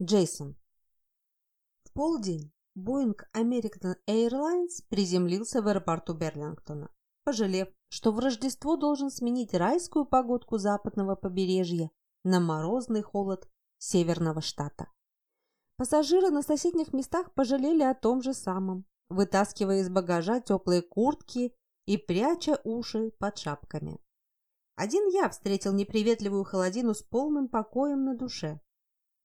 Джейсон. В полдень Boeing American Airlines приземлился в аэропорту Берлингтона, пожалев, что в Рождество должен сменить райскую погодку западного побережья на морозный холод северного штата. Пассажиры на соседних местах пожалели о том же самом, вытаскивая из багажа теплые куртки и пряча уши под шапками. Один я встретил неприветливую холодину с полным покоем на душе.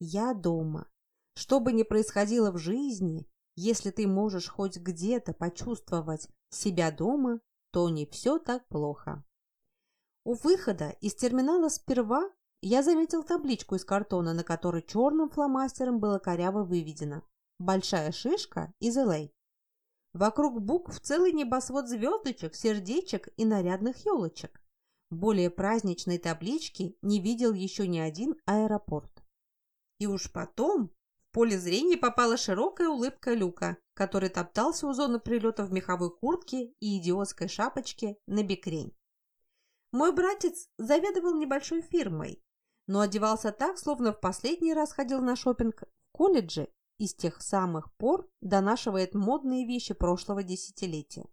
Я дома. Что бы ни происходило в жизни, если ты можешь хоть где-то почувствовать себя дома, то не все так плохо. У выхода из терминала сперва я заметил табличку из картона, на которой черным фломастером было коряво выведено «Большая шишка из Л.А». Вокруг букв целый небосвод звездочек, сердечек и нарядных елочек. Более праздничной таблички не видел еще ни один аэропорт. И уж потом в поле зрения попала широкая улыбка Люка, который топтался у зоны прилета в меховой куртке и идиотской шапочке на бекрень. Мой братец заведовал небольшой фирмой, но одевался так, словно в последний раз ходил на шопинг в колледже и с тех самых пор донашивает модные вещи прошлого десятилетия.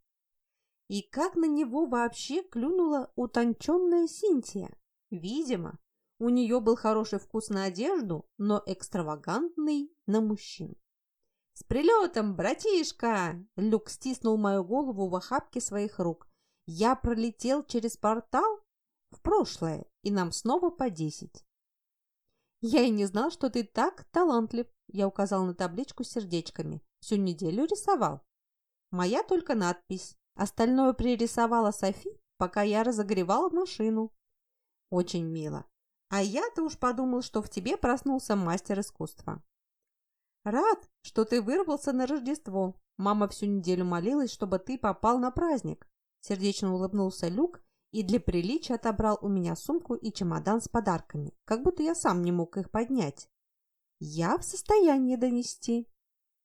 И как на него вообще клюнула утонченная Синтия? Видимо, у нее был хороший вкус на одежду, но экстравагантный на мужчин. «С прилетом, братишка!» Люк стиснул мою голову в охапке своих рук. «Я пролетел через портал в прошлое, и нам снова по десять». «Я и не знал, что ты так талантлив», я указал на табличку с сердечками. «Всю неделю рисовал». «Моя только надпись. Остальное пририсовала Софи, пока я разогревала машину». «Очень мило. А я-то уж подумал, что в тебе проснулся мастер искусства. Рад, что ты вырвался на Рождество. Мама всю неделю молилась, чтобы ты попал на праздник. Сердечно улыбнулся Люк и для приличия отобрал у меня сумку и чемодан с подарками, как будто я сам не мог их поднять. Я в состоянии донести.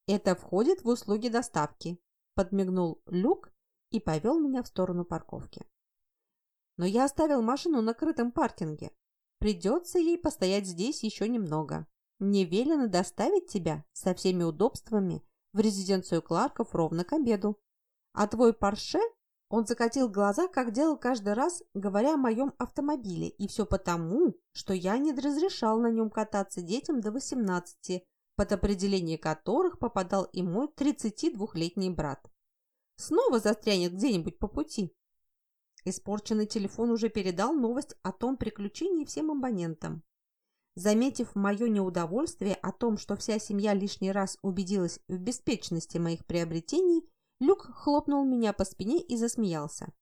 Это входит в услуги доставки, подмигнул Люк и повел меня в сторону парковки. Но я оставил машину на крытом паркинге. Придется ей постоять здесь еще немного. Мне велено доставить тебя со всеми удобствами в резиденцию Кларков ровно к обеду. А твой Порше, он закатил глаза, как делал каждый раз, говоря о моем автомобиле, и все потому, что я не разрешал на нем кататься детям до 18, под определение которых попадал и мой 32-летний брат. Снова застрянет где-нибудь по пути. Испорченный телефон уже передал новость о том приключении всем абонентам. Заметив мое неудовольствие о том, что вся семья лишний раз убедилась в беспечности моих приобретений, Люк хлопнул меня по спине и засмеялся.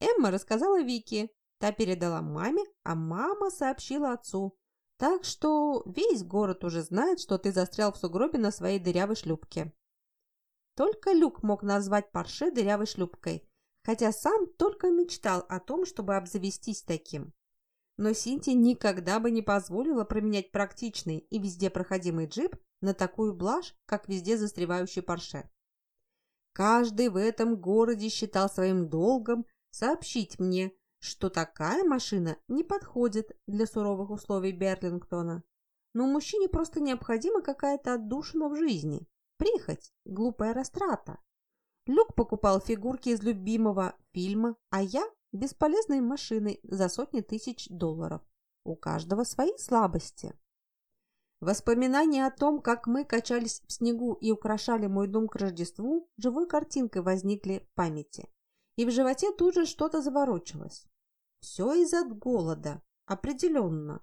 Эмма рассказала Вике, та передала маме, а мама сообщила отцу. Так что весь город уже знает, что ты застрял в сугробе на своей дырявой шлюпке. Только Люк мог назвать Порше дырявой шлюпкой, хотя сам только мечтал о том, чтобы обзавестись таким. Но Синтия никогда бы не позволила променять практичный и везде проходимый джип на такую блажь, как везде застревающий Порше. Каждый в этом городе считал своим долгом сообщить мне, что такая машина не подходит для суровых условий Берлингтона. Но мужчине просто необходима какая-то отдушина в жизни, прихоть, глупая растрата. Люк покупал фигурки из любимого фильма, а я – бесполезные машины за сотни тысяч долларов. У каждого свои слабости. Воспоминания о том, как мы качались в снегу и украшали мой дом к Рождеству, живой картинкой возникли в памяти. И в животе тут же что-то заворочилось. Все из-за голода, определенно.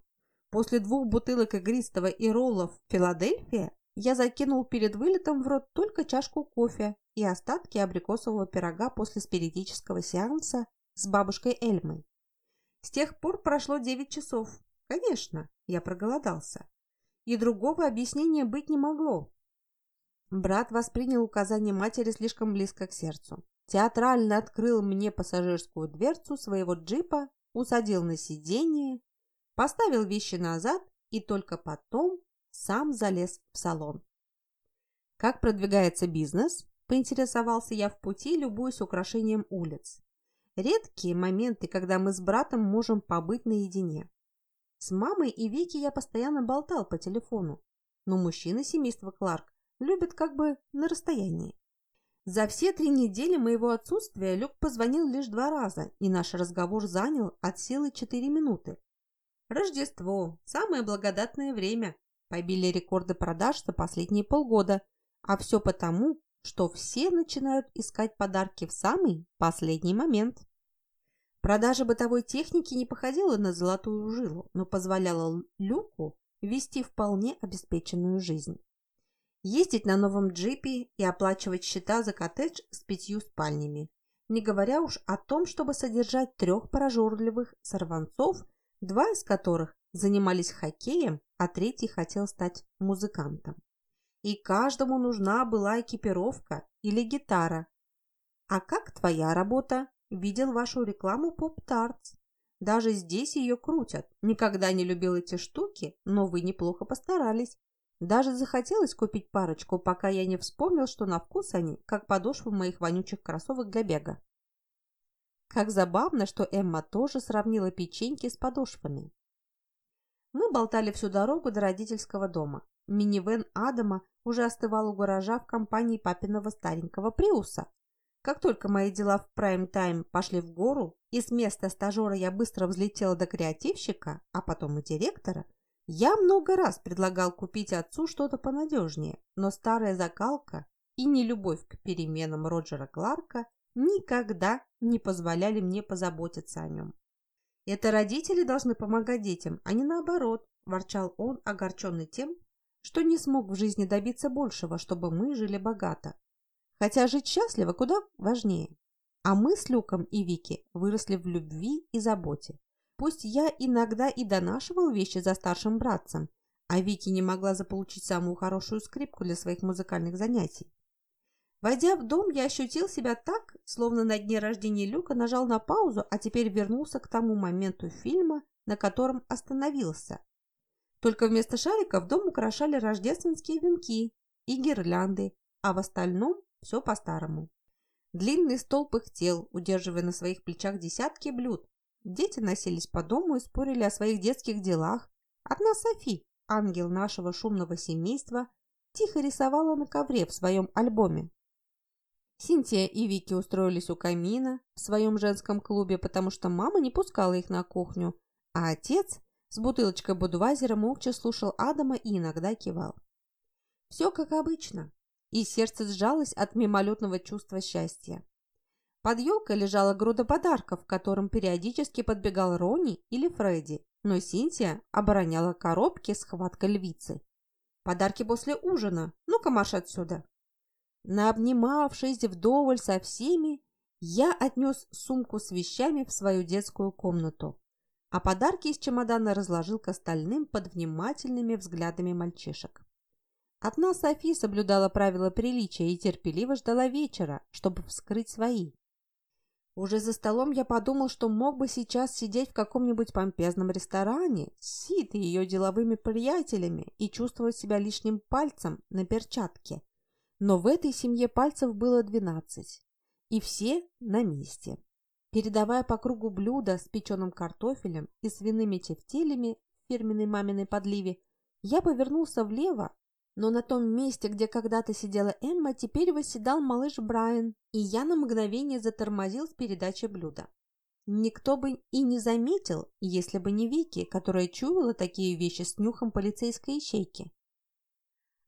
После двух бутылок игристого и роллов «Филадельфия» я закинул перед вылетом в рот только чашку кофе и остатки абрикосового пирога после спиритического сеанса с бабушкой Эльмой. С тех пор прошло девять часов. Конечно, я проголодался. И другого объяснения быть не могло. Брат воспринял указание матери слишком близко к сердцу. Театрально открыл мне пассажирскую дверцу своего джипа, усадил на сиденье, поставил вещи назад и только потом сам залез в салон. «Как продвигается бизнес?» Поинтересовался я в пути, любуясь украшением улиц. Редкие моменты, когда мы с братом можем побыть наедине. С мамой и Вики я постоянно болтал по телефону. но мужчины семейства Кларк любят как бы на расстоянии. За все три недели моего отсутствия Люк позвонил лишь два раза, и наш разговор занял от силы четыре минуты. Рождество – самое благодатное время. Побили рекорды продаж за последние полгода, а все потому, что все начинают искать подарки в самый последний момент. Продажа бытовой техники не походила на золотую жилу, но позволяла Люку вести вполне обеспеченную жизнь ездить на новом джипе и оплачивать счета за коттедж с пятью спальнями, не говоря уж о том, чтобы содержать трех прожорливых сорванцов, два из которых занимались хоккеем, а третий хотел стать музыкантом. И каждому нужна была экипировка или гитара. А как твоя работа? Видел вашу рекламу Pop Tarts. Даже здесь ее крутят. Никогда не любил эти штуки, но вы неплохо постарались. Даже захотелось купить парочку, пока я не вспомнил, что на вкус они, как подошвы моих вонючих кроссовок для бега. Как забавно, что Эмма тоже сравнила печеньки с подошвами. Мы болтали всю дорогу до родительского дома. Минивэн Адама уже остывал у гаража в компании папиного старенького Приуса. Как только мои дела в прайм-тайм пошли в гору, и с места стажера я быстро взлетела до креативщика, а потом и директора – я много раз предлагал купить отцу что-то понадежнее, но старая закалка и нелюбовь к переменам Роджера Кларка никогда не позволяли мне позаботиться о нем. «Это родители должны помогать детям, а не наоборот», – ворчал он, огорченный тем, что не смог в жизни добиться большего, чтобы мы жили богато. Хотя жить счастливо куда важнее. А мы с Люком и Вики выросли в любви и заботе. Пусть я иногда и донашивал вещи за старшим братцем, а Вики не могла заполучить самую хорошую скрипку для своих музыкальных занятий. Войдя в дом, я ощутил себя так, словно на дне рождения Люка нажал на паузу, а теперь вернулся к тому моменту фильма, на котором остановился. Только вместо шариков дом украшали рождественские венки и гирлянды, а в остальном все по-старому. Длинный стол пыхтел, удерживая на своих плечах десятки блюд, Дети носились по дому и спорили о своих детских делах. Одна Софи, ангел нашего шумного семейства, тихо рисовала на ковре в своем альбоме. Синтия и Вики устроились у камина в своем женском клубе, потому что мама не пускала их на кухню, а отец с бутылочкой Будвайзера молча слушал Адама и иногда кивал. Все как обычно, и сердце сжалось от мимолетного чувства счастья. Под елкой лежала груда подарков, к которым периодически подбегал Рони или Фредди, но Синтия обороняла коробки с хваткой львицы. «Подарки после ужина! Ну-ка, марш отсюда!» Наобнимавшись вдоволь со всеми, я отнес сумку с вещами в свою детскую комнату, а подарки из чемодана разложил к остальным под внимательными взглядами мальчишек. Одна Софи соблюдала правила приличия и терпеливо ждала вечера, чтобы вскрыть свои. Уже за столом я подумал, что мог бы сейчас сидеть в каком-нибудь помпезном ресторане, ситый ее деловыми приятелями и чувствовать себя лишним пальцем на перчатке. Но в этой семье пальцев было двенадцать, и все на месте. Передавая по кругу блюда с печеным картофелем и свиными тефтелями в фирменной маминой подливе, я повернулся влево но на том месте, где когда-то сидела Эмма, теперь восседал малыш Брайан, и я на мгновение затормозил с передачи блюда. Никто бы и не заметил, если бы не Вики, которая чуяла такие вещи с нюхом полицейской ячейки.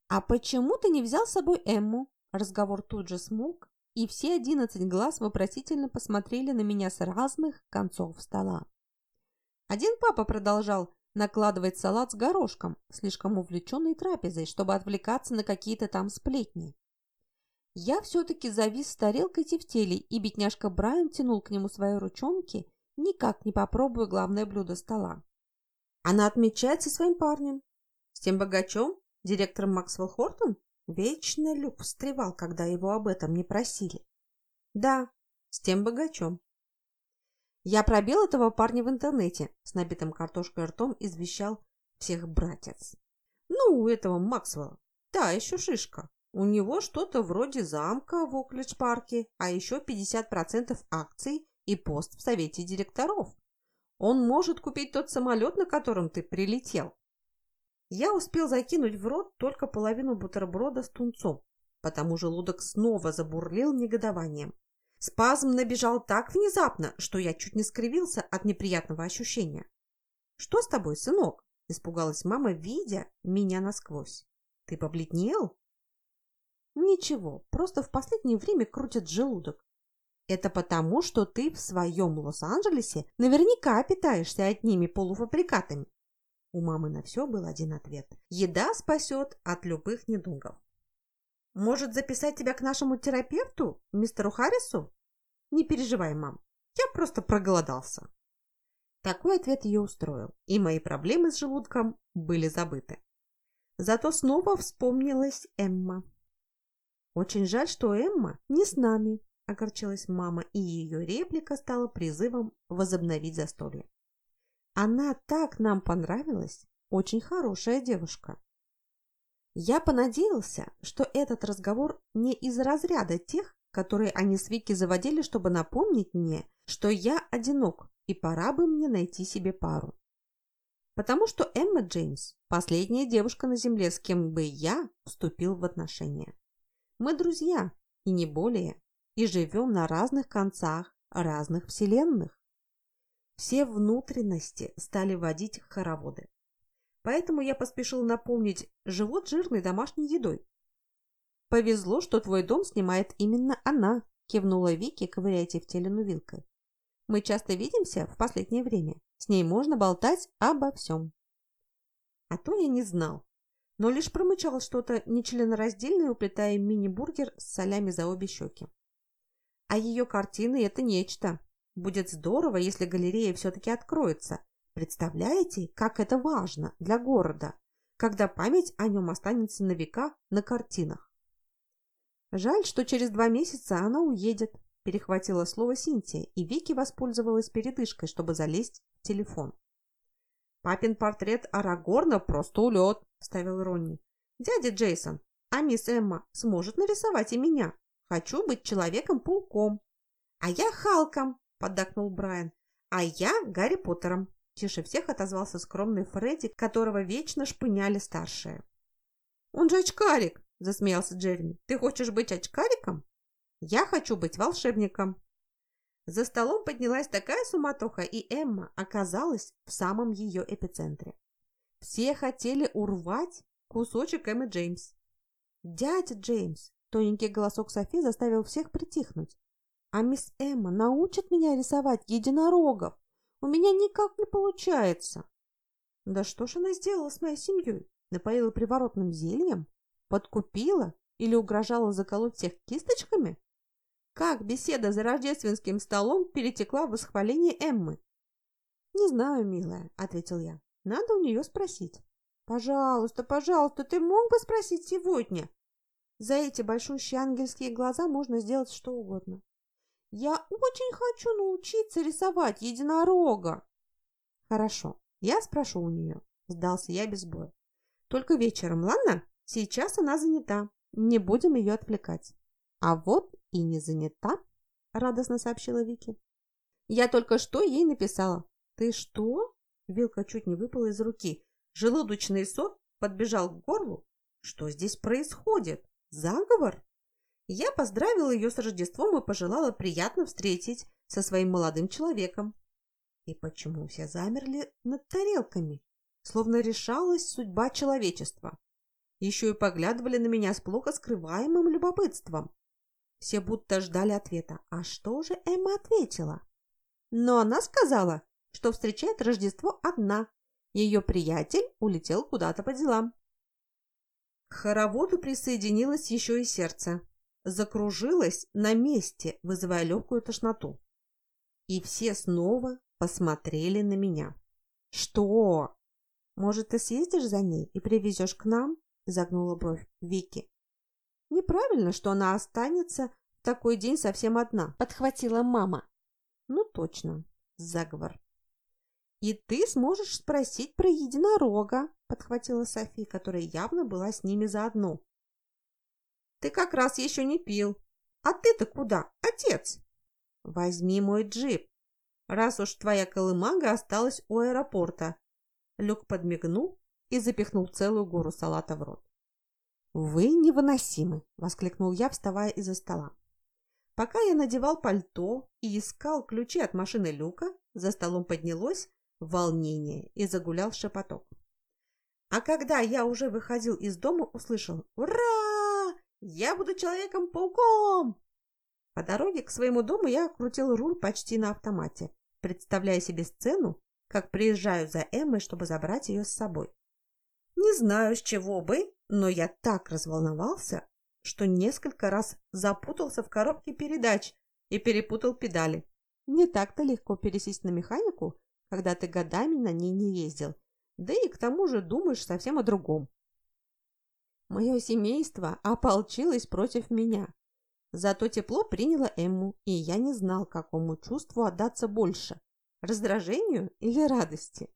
«А почему ты не взял с собой Эмму?» Разговор тут же смолк, и все одиннадцать глаз вопросительно посмотрели на меня с разных концов стола. Один папа продолжал накладывать салат с горошком, слишком увлеченный трапезой, чтобы отвлекаться на какие-то там сплетни. Я все-таки завис с тарелкой тефтелей, и бедняжка Брайан тянул к нему свои ручонки, никак не попробуя главное блюдо стола. Она отмечает со своим парнем. С тем богачом, директором Максвелл Хортон? Вечно Люк встревал, когда его об этом не просили. Да, с тем богачом. Я пробил этого парня в интернете, с набитым картошкой ртом извещал всех братец. Ну, у этого Максвелла. Да, еще шишка. У него что-то вроде замка в Оклидж-парке, а еще 50% акций и пост в совете директоров. Он может купить тот самолет, на котором ты прилетел. Я успел закинуть в рот только половину бутерброда с тунцом, потому желудок снова забурлил негодованием. Спазм набежал так внезапно, что я чуть не скривился от неприятного ощущения. «Что с тобой, сынок?» – испугалась мама, видя меня насквозь. «Ты побледнел?» «Ничего, просто в последнее время крутит желудок. Это потому, что ты в своем Лос-Анджелесе наверняка питаешься одними полуфабрикатами. У мамы на все был один ответ. Еда спасет от любых недугов. Может, записать тебя к нашему терапевту, мистеру Харрису? Не переживай, мам, я просто проголодался. Такой ответ ее устроил, и мои проблемы с желудком были забыты. Зато снова вспомнилась Эмма. Очень жаль, что Эмма не с нами, огорчилась мама, и ее реплика стала призывом возобновить застолье. Она так нам понравилась, очень хорошая девушка. Я понадеялся, что этот разговор не из разряда тех, которые они с Вики заводили, чтобы напомнить мне, что я одинок и пора бы мне найти себе пару. Потому что Эмма Джеймс – последняя девушка на земле, с кем бы я вступил в отношения. Мы друзья, и не более и живем на разных концах разных вселенных. Все внутренности стали водить хороводы. Поэтому я поспешил наполнить живот жирной домашней едой. «Повезло, что твой дом снимает именно она», – кивнула Вики, ковыряя тефтелину вилкой. «Мы часто видимся в последнее время. С ней можно болтать обо всем». А то я не знал, но лишь промычал что-то нечленораздельное, уплетая мини-бургер с солями за обе щеки. А ее картины – это нечто. Будет здорово, если галерея все-таки откроется. Представляете, как это важно для города, когда память о нем останется на века на картинах. Жаль, что через два месяца она уедет, перехватила слово Синтия, и Вики воспользовалась передышкой, чтобы залезть в телефон. «Папин портрет Арагорна просто улет», – вставил Ронни. «Дядя Джейсон, а мисс Эмма сможет нарисовать и меня?» Хочу быть Человеком-пауком. А я Халком, поддакнул Брайан. А я Гарри Поттером. Тише всех отозвался скромный Фредди, которого вечно шпыняли старшие. Он же очкарик, засмеялся Джереми. Ты хочешь быть очкариком? Я хочу быть волшебником. За столом поднялась такая суматоха, и Эмма оказалась в самом ее эпицентре. Все хотели урвать кусочек Эммы Джеймс. «Дядя Джеймс, Тоненький голосок Софи заставил всех притихнуть. «А мисс Эмма научит меня рисовать единорогов? У меня никак не получается!» «Да что ж она сделала с моей семьей? Напоила приворотным зельем? Подкупила? Или угрожала заколоть всех кисточками?» Как беседа за рождественским столом перетекла в восхваление Эммы? «Не знаю, милая», — ответил я. «Надо у нее спросить». «Пожалуйста, пожалуйста, ты мог бы спросить сегодня?» За эти большущие ангельские глаза можно сделать что угодно. Я очень хочу научиться рисовать единорога. Хорошо, я спрошу у нее. Сдался я без боя. Только вечером, ладно? Сейчас она занята. Не будем ее отвлекать. А вот и не занята, радостно сообщила Вики. Я только что ей написала. Ты что? Вилка чуть не выпала из руки. Желудочный сок подбежал к горлу. Что здесь происходит? Заговор? Я поздравила ее с Рождеством и пожелала приятно встретить со своим молодым человеком. И почему все замерли над тарелками, словно решалась судьба человечества? Еще и поглядывали на меня с плохо скрываемым любопытством. Все будто ждали ответа. А что же Эмма ответила? Но она сказала, что встречает Рождество одна. Ее приятель улетел куда-то по делам. К хороводу присоединилось еще и сердце. Закружилось на месте, вызывая легкую тошноту. И все снова посмотрели на меня. «Что? Может, ты съездишь за ней и привезешь к нам?» – загнула бровь Вики. «Неправильно, что она останется в такой день совсем одна», – подхватила мама. «Ну, точно, заговор». «И ты сможешь спросить про единорога», — подхватила Софи, которая явно была с ними заодно. «Ты как раз еще не пил. А ты-то куда, отец?» «Возьми мой джип, раз уж твоя колымага осталась у аэропорта». Люк подмигнул, и запихнул целую гору салата в рот. «Вы невыносимы!» – воскликнул я, вставая из-за стола. Пока я надевал пальто и искал ключи от машины Люка, за столом поднялось волнение и загулял шепоток. А когда я уже выходил из дома, услышал «Ура! Я буду Человеком-пауком!» По дороге к своему дому я крутил руль почти на автомате, представляя себе сцену, как приезжаю за Эммой, чтобы забрать ее с собой. Не знаю, с чего бы, но я так разволновался, что несколько раз запутался в коробке передач и перепутал педали. Не так-то легко пересесть на механику, когда ты годами на ней не ездил, да и к тому же думаешь совсем о другом. Мое семейство ополчилось против меня. Зато тепло приняло Эмму, и я не знал, какому чувству отдаться больше – раздражению или радости.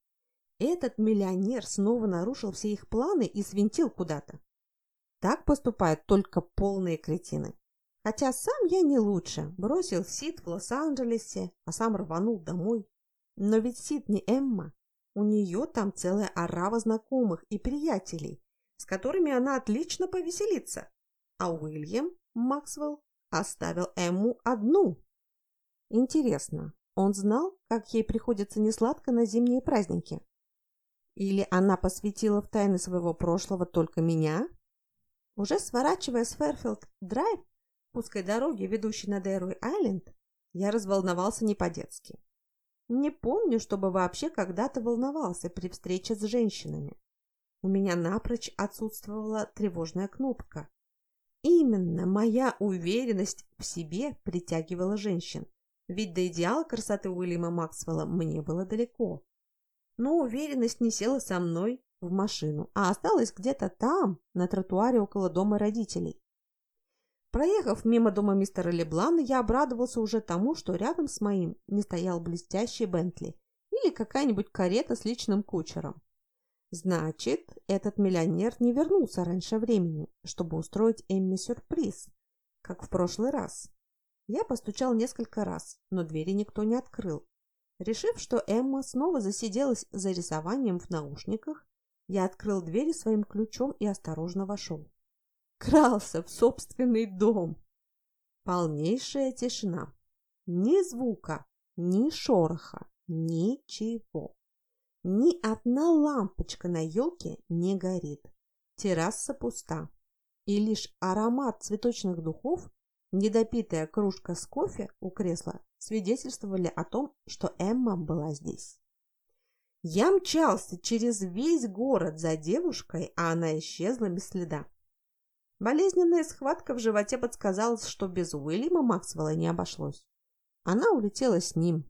Этот миллионер снова нарушил все их планы и свинтил куда-то. Так поступают только полные кретины. Хотя сам я не лучше. Бросил Сид в Лос-Анджелесе, а сам рванул домой. Но ведь Сид не Эмма. У нее там целая орава знакомых и приятелей, с которыми она отлично повеселится. А Уильям Максвелл оставил Эмму одну. Интересно, он знал, как ей приходится несладко на зимние праздники? Или она посвятила в тайны своего прошлого только меня? Уже сворачивая с Фэрфилд-драйв, узкой дороге, ведущей на Дэруэй-Айленд, я разволновался не по-детски. Не помню, чтобы вообще когда-то волновался при встрече с женщинами. У меня напрочь отсутствовала тревожная кнопка. Именно моя уверенность в себе притягивала женщин, ведь до идеала красоты Уильяма Максвелла мне было далеко. Но уверенность не села со мной в машину, а осталась где-то там, на тротуаре около дома родителей. Проехав мимо дома мистера Леблана, я обрадовался уже тому, что рядом с моим не стоял блестящий Бентли или какая-нибудь карета с личным кучером. Значит, этот миллионер не вернулся раньше времени, чтобы устроить Эмми сюрприз, как в прошлый раз. Я постучал несколько раз, но двери никто не открыл. Решив, что Эмма снова засиделась за рисованием в наушниках, я открыл двери своим ключом и осторожно вошел крался в собственный дом. Полнейшая тишина. Ни звука, ни шороха, ничего. Ни одна лампочка на елке не горит. Терраса пуста. И лишь аромат цветочных духов, недопитая кружка с кофе у кресла свидетельствовали о том, что Эмма была здесь. Я мчался через весь город за девушкой, а она исчезла без следа. Болезненная схватка в животе подсказала, что без Уильяма Максвелла не обошлось. Она улетела с ним,